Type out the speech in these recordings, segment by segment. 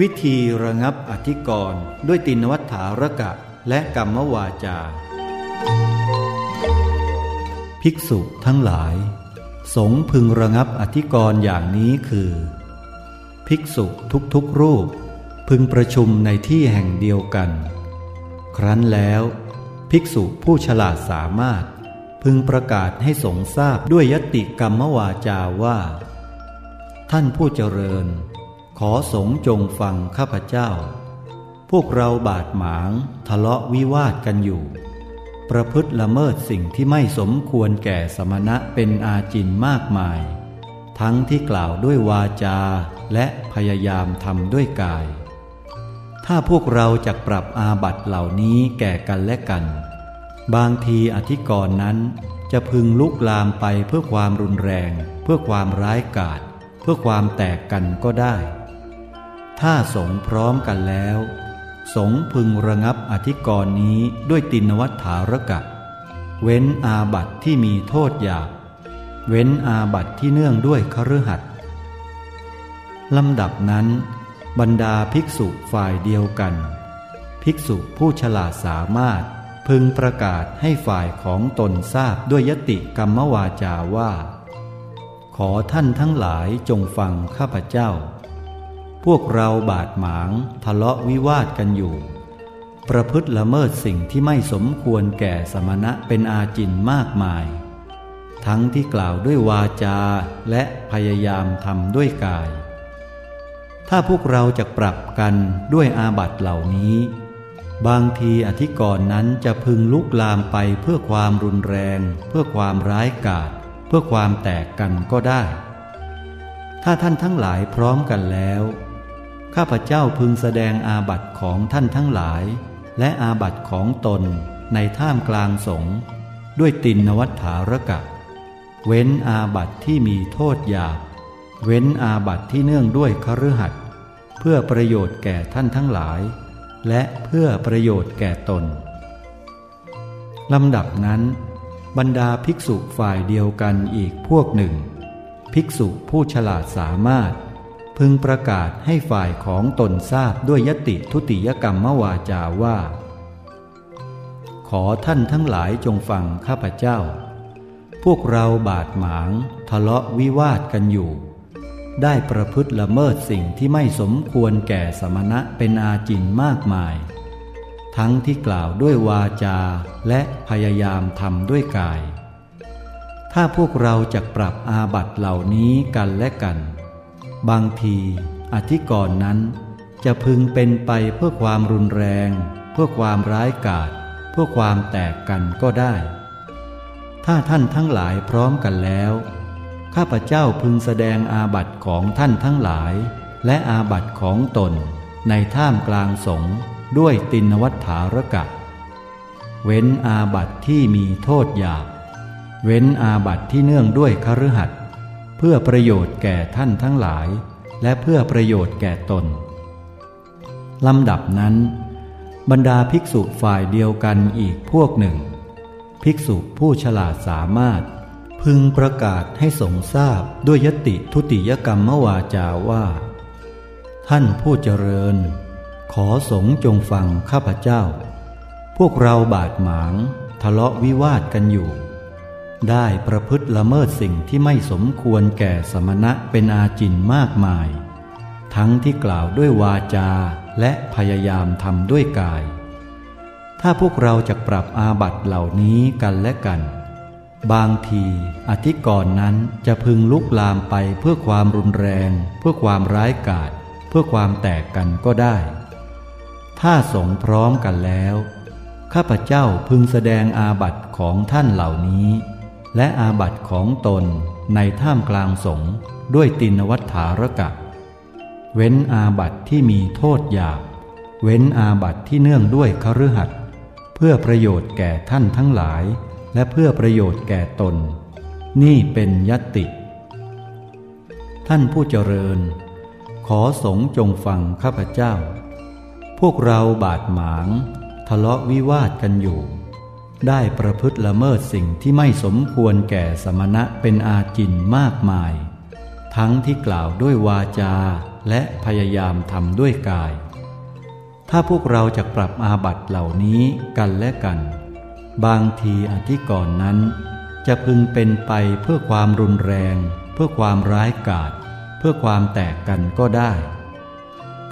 วิธีระงับอธิกรณ์ด้วยตินวัฏฐารกะและกรรมวาจา ภิกษุทั้งหลาย สงพึงระงับอธิกรณ์อย่างนี้คือ ภิกษุทุกๆรูป พึงประชุมในที่แห่งเดียวกัน ครั้นแล้ว ภิกษุผู้ฉลาดสามารถ พึงประกาศให้สงทราบด้วยยติกรรมวาจาว่า ท่านผู้เจริญ ขอสงจงฟังข้าพเจ้า พวกเราบาดหมางทะเลาะวิวาทกันอยู่ ประพฤติละเมิดสิ่งที่ไม่สมควรแก่สมณะเป็นอาจินมากมาย ทั้งที่กล่าวด้วยวาจาและพยายามทำด้วยกาย ถ้าพวกเราจะปรับอาบัตเหล่านี้แก่กันและกัน บางทีอธิกรณ์นั้นจะพึงลุกลามไปเพื่อความรุนแรง เพื่อความร้ายกาจเพื่อความแตกกันก็ได้ ถ้าสงพร้อมกันแล้ว สงพึงระงับอธิกรณ์นี้ด้วยตินวัฏฐารกะ เว้นอาบัติที่มีโทษหยาบเว้นอาบัติที่เนื่องด้วยคฤหัสลำดับนั้น บรรดาภิกษุฝ่ายเดียวกัน ภิกษุผู้ฉลาดสามารถพึงประกาศให้ฝ่ายของตนทราบด้วยยติกรรมวาจาว่า ขอท่านทั้งหลายจงฟังข้าพเจ้า พวกเราบาดหมางทะเลาะวิวาทกันอยู่ ประพฤติละเมิดสิ่งที่ไม่สมควรแก่สมณะเป็นอาจินมากมาย ทั้งที่กล่าวด้วยวาจาและพยายามทำด้วยกาย ถ้าพวกเราจะปรับกันด้วยอาบัตเหล่านี้ บางทีอธิกรณ์นั้นจะพึงลุกลามไปเพื่อความรุนแรง เพื่อความร้ายกาจเพื่อความแตกกันก็ได้ ถ้าท่านทั้งหลายพร้อมกันแล้ว ข้าพเจ้าพึงแสดงอาบัติของท่านทั้งหลาย และอาบัติของตนในท่ามกลางสงฆ์ด้วยตินวัฏฐารกะ เว้นอาบัติที่มีโทษหยาบ เว้นอาบัติที่เนื่องด้วยคฤหัสเพื่อประโยชน์แก่ท่านทั้งหลาย และเพื่อประโยชน์แก่ตนลำดับนั้น บรรดาภิกษุฝ่ายเดียวกันอีกพวกหนึ่ง ภิกษุผู้ฉลาดสามารถ พึงประกาศให้ฝ่ายของตนทราบด้วยยติทุติยกรรมมวาจาว่า ขอท่านทั้งหลายจงฟังข้าพเจ้า พวกเราบาดหมาง ทะเลาะวิวาทกันอยู่ ได้ประพฤติละเมิดสิ่งที่ไม่สมควรแก่สมณะเป็นอาจินมากมาย ทั้งที่กล่าวด้วยวาจาและพยายามทำด้วยกาย ถ้าพวกเราจะปรับอาบัตเหล่านี้กันและกัน บางทีอธิกรณ์นั้น จะพึงเป็นไปเพื่อความรุนแรง เพื่อความร้ายกาจเพื่อความแตกกันก็ได้ ถ้าท่านทั้งหลายพร้อมกันแล้ว ข้าพเจ้าพึงแสดงอาบัติของท่านทั้งหลาย และอาบัติของตน ในท่ามกลางสงด้วยตินวัฏฐารกะ เว้นอาบัติที่มีโทษหยาบ เว้นอาบัติที่เนื่องด้วยคฤหัส เพื่อประโยชน์แก่ท่านทั้งหลาย และเพื่อประโยชน์แก่ตนลำดับนั้น บรรดาภิกษุฝ่ายเดียวกันอีกพวกหนึ่ง ภิกษุผู้ฉลาดสามารถ พึงประกาศให้สงทราบด้วยยติทุติยกรรมมวาจาว่า ท่านผู้เจริญ ขอสงจงฟังข้าพเจ้า พวกเราบาดหมางทะเลาะวิวาทกันอยู่ ได้ประพฤติละเมิดสิ่งที่ไม่สมควรแก่สมณะเป็นอาจินมากมาย ทั้งที่กล่าวด้วยวาจาและพยายามทำด้วยกาย ถ้าพวกเราจะปรับอาบัตเหล่านี้กันและกัน บางทีอธิกรณ์นั้นจะพึงลุกลามไปเพื่อความรุนแรง เพื่อความร้ายกาจเพื่อความแตกกันก็ได้ ถ้าสงพร้อมกันแล้ว ข้าพเจ้าพึงแสดงอาบัตของท่านเหล่านี้ และอาบัตของตนในท่ามกลางสงฆ์ด้วยตินวัฏฐารกะ เว้นอาบัตที่มีโทษหยาบ เว้นอาบัตที่เนื่องด้วยคฤหัสเพื่อประโยชน์แก่ท่านทั้งหลาย และเพื่อประโยชน์แก่ตน นี่เป็นยติ ท่านผู้เจริญ ขอสงจงฟังข้าพเจ้า พวกเราบาดหมาง ทะเลาะวิวาทกันอยู่ ได้ประพฤติละเมิดสิ่งที่ไม่สมควรแก่สมณะเป็นอาจินมากมาย ทั้งที่กล่าวด้วยวาจาและพยายามทำด้วยกาย ถ้าพวกเราจะปรับอาบัตเหล่านี้กันและกัน บางทีอธิกรณ์นั้น จะพึงเป็นไปเพื่อความรุนแรง เพื่อความร้ายกาจเพื่อความแตกกันก็ได้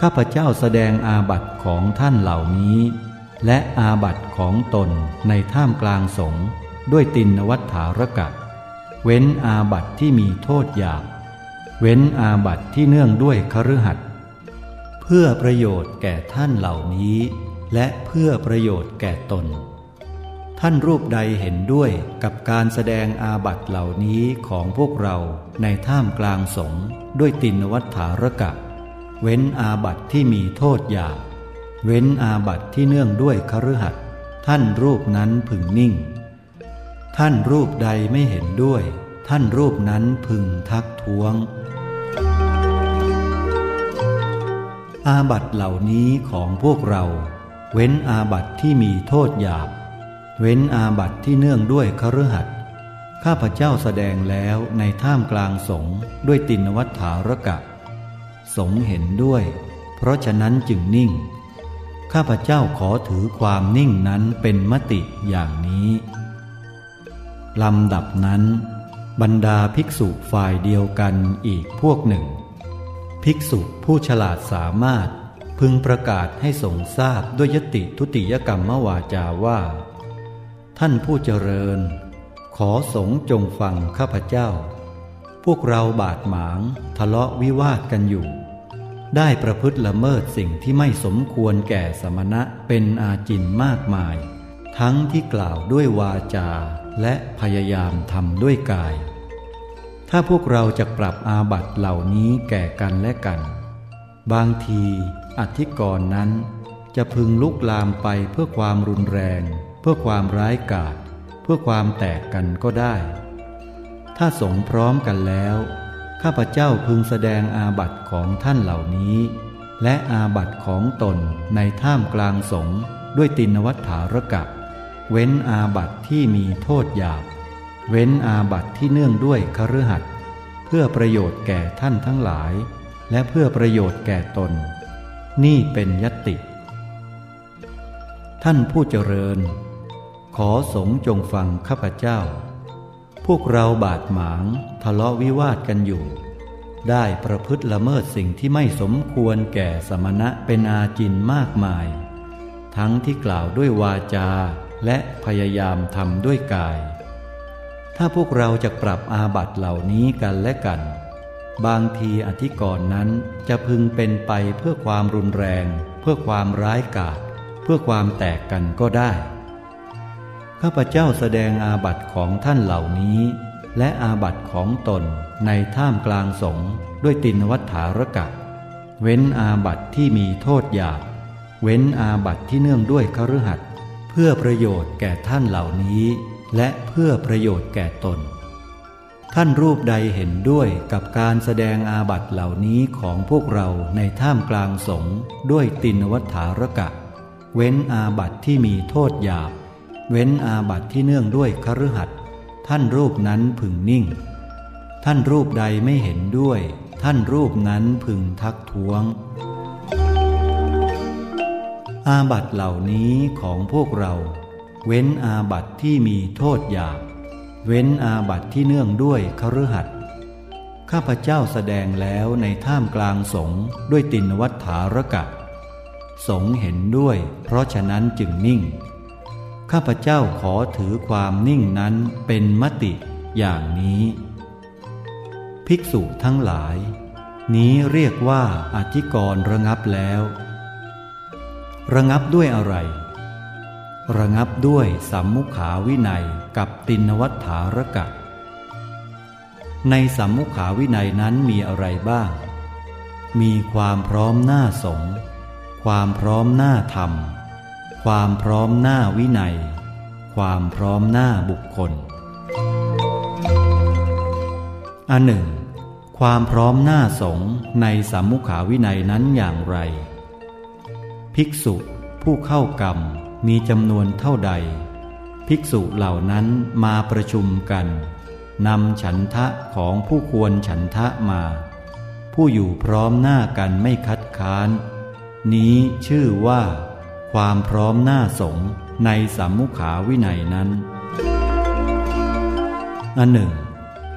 ข้าพเจ้าแสดงอาบัตของท่านเหล่านี้ และอาบัตของตนในท่ามกลางสงฆ์ด้วยตินวัฏฐารกะ เว้นอาบัตที่มีโทษหยาบ เว้นอาบัตที่เนื่องด้วยคฤหัสถ์เพื่อประโยชน์แก่ท่านเหล่านี้ และเพื่อประโยชน์แก่ตน ท่านรูปใดเห็นด้วยกับการแสดงอาบัตเหล่านี้ของพวกเราในท่ามกลางสงฆ์ด้วยตินวัฏฐารกะ เว้นอาบัตที่มีโทษหยาบ เว้นอาบัตที่เนื่องด้วยคฤหัสถ์ท่านรูปนั้นพึงนิ่ง ท่านรูปใดไม่เห็นด้วย ท่านรูปนั้นพึงทักท้วง อาบัตเหล่านี้ของพวกเรา เว้นอาบัตที่มีโทษหยาบ เว้นอาบัตที่เนื่องด้วยคฤหัสถ์ข้าพเจ้าแสดงแล้วในท่ามกลางสงด้วยตินวัฏฐารกะ สงเห็นด้วย เพราะฉะนั้นจึงนิ่ง ข้าพเจ้าขอถือความนิ่งนั้นเป็นมติอย่างนี้ลำดับนั้น บรรดาภิกษุฝ่ายเดียวกันอีกพวกหนึ่ง ภิกษุผู้ฉลาดสามารถพึงประกาศให้สงทราบด้วยยติทุติยกรรมวาจาว่า ท่านผู้เจริญ ขอสงจงฟังข้าพเจ้า พวกเราบาดหมางทะเลาะวิวาทกันอยู่ ได้ประพฤติละเมิดสิ่งที่ไม่สมควรแก่สมณะเป็นอาจินมากมาย ทั้งที่กล่าวด้วยวาจา และพยายามทำด้วยกาย ถ้าพวกเราจะปรับอาบัตเหล่านี้แก่กันและกัน บางทีอธิกรณ์นั้น จะพึงลุกลามไปเพื่อความรุนแรง เพื่อความร้ายกาจเพื่อความแตกกันก็ได้ ถ้าสงพร้อมกันแล้ว ข้าพเจ้าพึงแสดงอาบัตของท่านเหล่านี้ และอาบัตของตนในท่ามกลางสงด้วยตินวัฏฐารกะเว้นอาบัตที่มีโทษหยาบ เว้นอาบัติที่เนื่องด้วยคฤหัสถ์เพื่อประโยชน์แก่ท่านทั้งหลาย และเพื่อประโยชน์แก่ตน นี่เป็นยติ ท่านผู้เจริญ ขอสงจงฟังข้าพเจ้า พวกเราบาดหมางทะเลาะวิวาทกันอยู่ ได้ประพฤติละเมิดสิ่งที่ไม่สมควรแก่สมณะเป็นอาจินมากมาย ทั้งที่กล่าวด้วยวาจาและพยายามทำด้วยกาย ถ้าพวกเราจะปรับอาบัตเหล่านี้กันและกัน บางทีอธิกรณ์นั้นจะพึงเป็นไปเพื่อความรุนแรง เพื่อความร้ายกาจเพื่อความแตกกันก็ได้ ข้าพเจ้าแสดงอาบัตของท่านเหล่านี้ และอาบัตของตนในท่ามกลางสงด้วยตินวัฏฐารกะ เว้นอาบัตที่มีโทษหยาบเว้นอาบัตที่เนื่องด้วยคฤหัสถ์เพื่อประโยชน์แก่ท่านเหล่านี้ และเพื่อประโยชน์แก่ตน ท่านรูปใดเห็นด้วยกับการแสดงอาบัตเหล่านี้ของพวกเราในท่ามกลางสงฆ์ด้วยตินวัฏฐารกะ เว้นอาบัตที่มีโทษหยาบ เว้นอาบัตที่เนื่องด้วยคฤหัสท่านรูปนั้นพึงนิ่ง ท่านรูปใดไม่เห็นด้วย ท่านรูปนั้นพึงทักท้วง อาบัตเหล่านี้ของพวกเรา เว้นอาบัติที่มีโทษหยาบเว้นอาบัติที่เนื่องด้วยคฤหัสถ์ข้าพเจ้าแสดงแล้วในท่ามกลางสงด้วยตินวัฏฐารกะ สงเห็นด้วย เพราะฉะนั้นจึงนิ่ง ข้าพเจ้าขอถือความนิ่งนั้นเป็นมติอย่างนี้ ภิกษุทั้งหลาย นี้เรียกว่าอธิกรณ์ระงับแล้ว ระงับด้วยอะไร ระงับด้วยสัมมุขาวินัยกับตินวัฏฐารกะ ในสัมมุขาวินัยนั้นมีอะไรบ้าง มีความพร้อมหน้าสงความพร้อมหน้าธรรม ความพร้อมหน้าวินัย ความพร้อมหน้าบุคคล อันหนึ่ง ความพร้อมหน้าสงในสัมมุขาวินัยนั้นอย่างไร ภิกษุผู้เข้ากรรมมีจำนวนเท่าใด ภิกษุเหล่านั้นมาประชุมกันนำฉันทะของผู้ควรฉันทะมาผผู้อยู่พร้อมหน้ากันไม่คัดค้าน นี้ชื่อว่า ความพร้อมหน้าสงในสัมมุขาวินัยนั้น อันหนึ่ง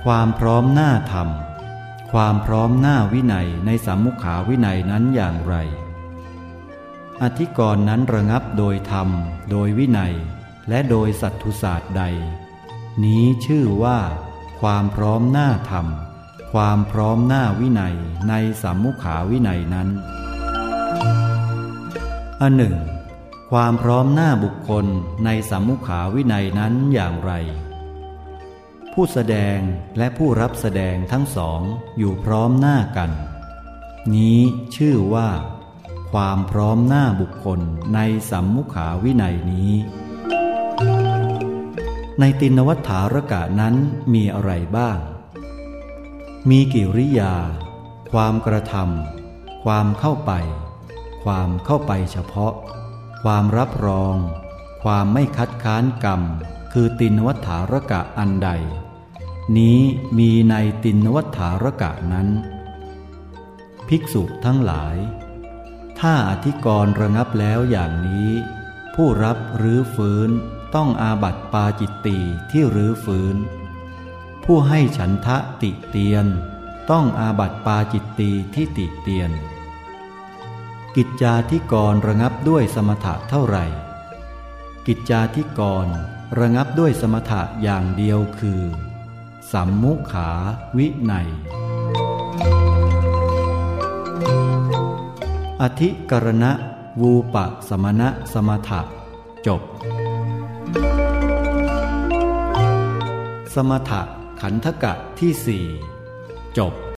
ความพร้อมหน้าธรรม ความพร้อมหน้าวินัยในสัมมุขาวินัยนั้นอย่างไร อธิกรณ์นั้นระงับโดยธรรม โดยวินัย และโดยสัตทุศาสตร์ใด นี้ชื่อว่า ความพร้อมหน้าธรรม ความพร้อมหน้าวินัยในสัมมุขาวินัยนั้นอันหนึ่ง ความพร้อมหน้าบุคคลในสัมมุขาวินัยนั้นอย่างไร ผู้แสดงและผู้รับแสดงทั้งสองอยู่พร้อมหน้ากัน นี้ชื่อว่า ความพร้อมหน้าบุคคลในสัมมุขาวินัยนี้ ในตินวัฏฐารกะนั้นมีอะไรบ้าง มีกิริยา ความกระทำความเข้าไป ความเข้าไปเฉพาะ ความรับรอง ความไม่คัดค้านกรรม คือตินวัฏฐารกะอันใด นี้มีในตินวัฏฐารกะนั้น ภิกษุทั้งหลาย ถ้าอธิกรณ์ระงับแล้วอย่างนี้ ผู้รับหรือฟื้นต้องอาบัติปาจิตตีที่รื้อฟื้น ผู้ให้ฉันทะติเตียน ต้องอาบัติปาจิตตีที่ติเตียน กิจจาธิกรระงับด้วยสมถะเท่าไหร่ กิจจาธิกรระงับด้วยสมถะอย่างเดียวคือ สัมมุขาวิไนอธิกรณะวูปะสมณะสมถะ จบ สมถะขันธกะที่สี่จบ